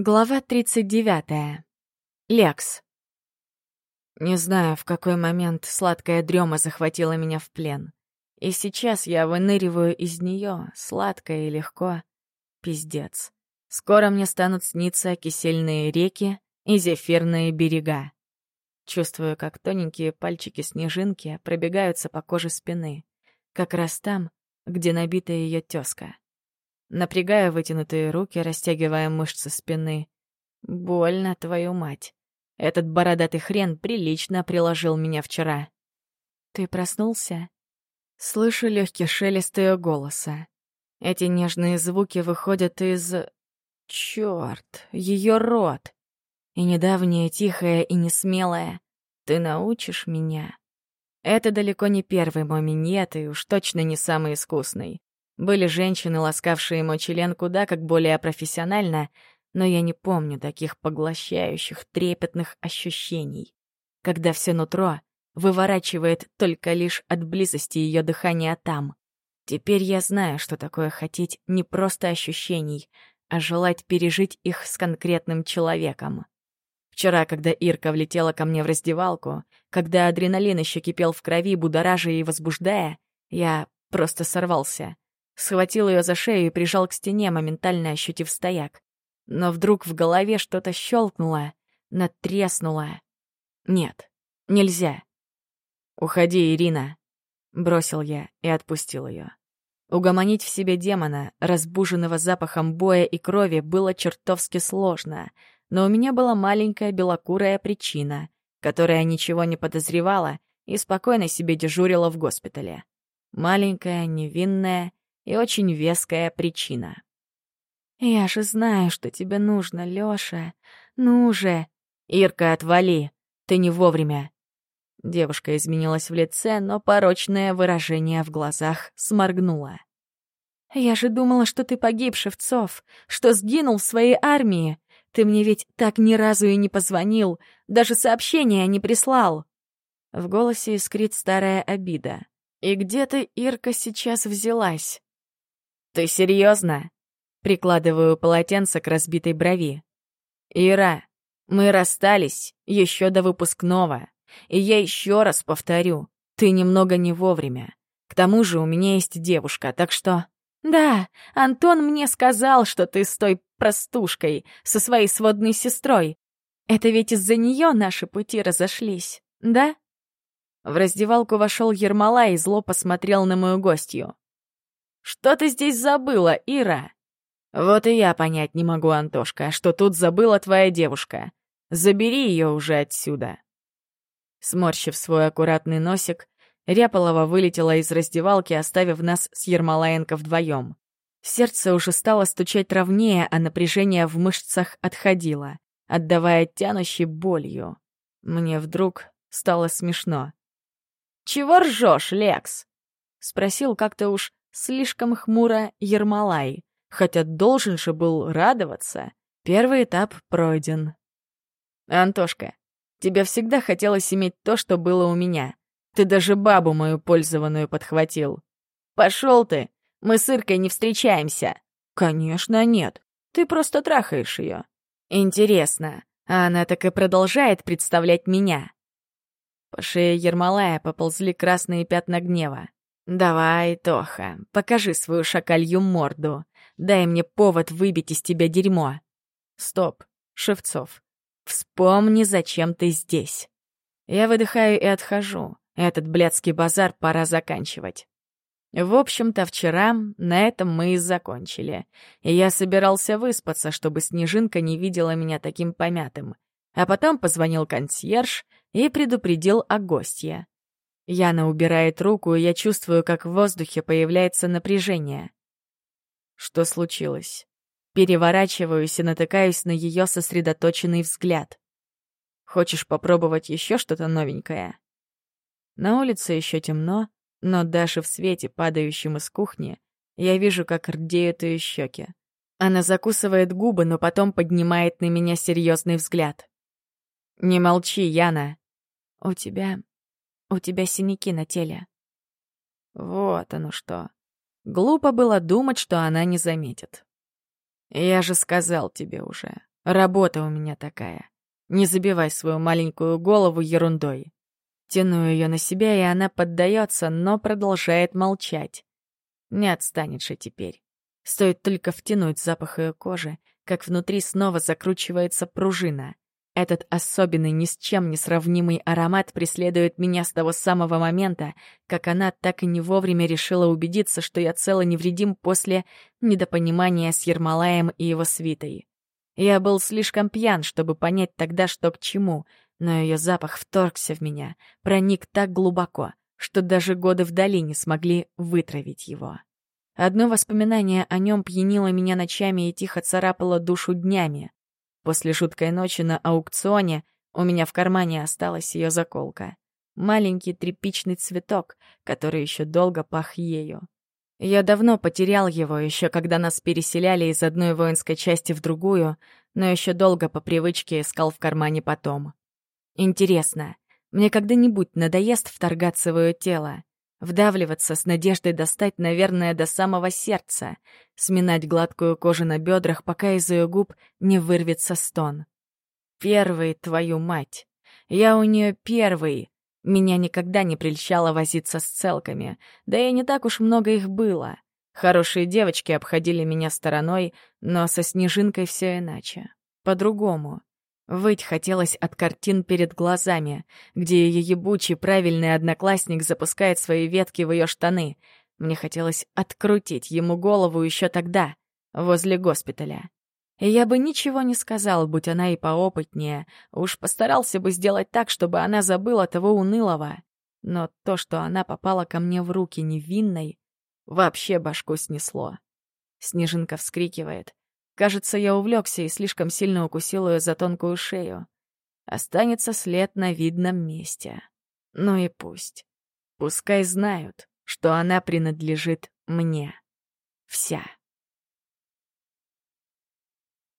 Глава 39. Лекс. Не знаю, в какой момент сладкая дрема захватила меня в плен. И сейчас я выныриваю из нее, сладко и легко. Пиздец. Скоро мне станут сниться кисельные реки и зефирные берега. Чувствую, как тоненькие пальчики снежинки пробегаются по коже спины, как раз там, где набита ее тёзка напрягая вытянутые руки, растягивая мышцы спины. «Больно, твою мать. Этот бородатый хрен прилично приложил меня вчера». «Ты проснулся?» Слышу легкий шелест ее голоса. Эти нежные звуки выходят из... Черт, ее рот. И недавнее тихое и несмелое. Ты научишь меня. Это далеко не первый мой миньет и уж точно не самый искусный. Были женщины, ласкавшие ему член куда как более профессионально, но я не помню таких поглощающих, трепетных ощущений, когда все нутро выворачивает только лишь от близости ее дыхания там. Теперь я знаю, что такое хотеть не просто ощущений, а желать пережить их с конкретным человеком. Вчера, когда Ирка влетела ко мне в раздевалку, когда адреналин еще кипел в крови, будоража и возбуждая, я просто сорвался — схватил ее за шею и прижал к стене, моментально ощутив стояк. Но вдруг в голове что-то щелкнуло, натреснуло. «Нет, нельзя». «Уходи, Ирина», — бросил я и отпустил ее. Угомонить в себе демона, разбуженного запахом боя и крови, было чертовски сложно, но у меня была маленькая белокурая причина, которая ничего не подозревала и спокойно себе дежурила в госпитале. Маленькая, невинная и очень веская причина. «Я же знаю, что тебе нужно, Лёша. Ну же!» «Ирка, отвали! Ты не вовремя!» Девушка изменилась в лице, но порочное выражение в глазах сморгнуло. «Я же думала, что ты погиб, Шевцов, что сгинул в своей армии. Ты мне ведь так ни разу и не позвонил, даже сообщения не прислал». В голосе искрит старая обида. «И где ты, Ирка, сейчас взялась? «Ты серьезно? Прикладываю полотенце к разбитой брови. «Ира, мы расстались еще до выпускного. И я еще раз повторю, ты немного не вовремя. К тому же у меня есть девушка, так что...» «Да, Антон мне сказал, что ты с той простушкой, со своей сводной сестрой. Это ведь из-за нее наши пути разошлись, да?» В раздевалку вошел Ермола и зло посмотрел на мою гостью. Что ты здесь забыла, Ира?» «Вот и я понять не могу, Антошка, что тут забыла твоя девушка. Забери ее уже отсюда». Сморщив свой аккуратный носик, Ряполова вылетела из раздевалки, оставив нас с Ермолаенко вдвоем. Сердце уже стало стучать ровнее, а напряжение в мышцах отходило, отдавая тянущей болью. Мне вдруг стало смешно. «Чего ржешь, Лекс?» — спросил как-то уж слишком хмуро Ермолай, хотя должен же был радоваться. Первый этап пройден. «Антошка, тебе всегда хотелось иметь то, что было у меня. Ты даже бабу мою пользованную подхватил. Пошел ты! Мы с Иркой не встречаемся!» «Конечно нет. Ты просто трахаешь ее. Интересно, а она так и продолжает представлять меня?» По шее Ермолая поползли красные пятна гнева. «Давай, Тоха, покажи свою шакалью морду. Дай мне повод выбить из тебя дерьмо». «Стоп, Шевцов, вспомни, зачем ты здесь». Я выдыхаю и отхожу. Этот блядский базар пора заканчивать. В общем-то, вчера на этом мы и закончили. И я собирался выспаться, чтобы Снежинка не видела меня таким помятым. А потом позвонил консьерж и предупредил о гостье. Яна убирает руку, и я чувствую, как в воздухе появляется напряжение. Что случилось? Переворачиваюсь и натыкаюсь на ее сосредоточенный взгляд. Хочешь попробовать еще что-то новенькое? На улице еще темно, но даже в свете, падающем из кухни, я вижу, как рдеют ее щеки. Она закусывает губы, но потом поднимает на меня серьезный взгляд. «Не молчи, Яна. У тебя у тебя синяки на теле». Вот оно что. Глупо было думать, что она не заметит. «Я же сказал тебе уже. Работа у меня такая. Не забивай свою маленькую голову ерундой». Тяну ее на себя, и она поддается, но продолжает молчать. Не отстанет же теперь. Стоит только втянуть запах ее кожи, как внутри снова закручивается пружина — этот особенный, ни с чем не сравнимый аромат преследует меня с того самого момента, как она так и не вовремя решила убедиться, что я цел и невредим после недопонимания с Ермолаем и его свитой. Я был слишком пьян, чтобы понять тогда, что к чему, но ее запах вторгся в меня, проник так глубоко, что даже годы в долине смогли вытравить его. Одно воспоминание о нем пьянило меня ночами и тихо царапало душу днями. После шуткой ночи на аукционе у меня в кармане осталась ее заколка. Маленький тряпичный цветок, который еще долго пах ею. Я давно потерял его, еще когда нас переселяли из одной воинской части в другую, но еще долго по привычке искал в кармане потом. Интересно, мне когда-нибудь надоест вторгаться в ее тело? вдавливаться с надеждой достать, наверное, до самого сердца, сминать гладкую кожу на бедрах, пока из ее губ не вырвется стон. «Первый, твою мать! Я у нее первый!» Меня никогда не прельщало возиться с целками, да и не так уж много их было. Хорошие девочки обходили меня стороной, но со Снежинкой все иначе. По-другому. Выть хотелось от картин перед глазами, где ее ебучий правильный одноклассник запускает свои ветки в ее штаны. Мне хотелось открутить ему голову еще тогда, возле госпиталя. Я бы ничего не сказал, будь она и поопытнее, уж постарался бы сделать так, чтобы она забыла того унылого. Но то, что она попала ко мне в руки невинной, вообще башку снесло. Снежинка вскрикивает. Кажется, я увлекся и слишком сильно укусил ее за тонкую шею. Останется след на видном месте. Ну и пусть. Пускай знают, что она принадлежит мне. Вся.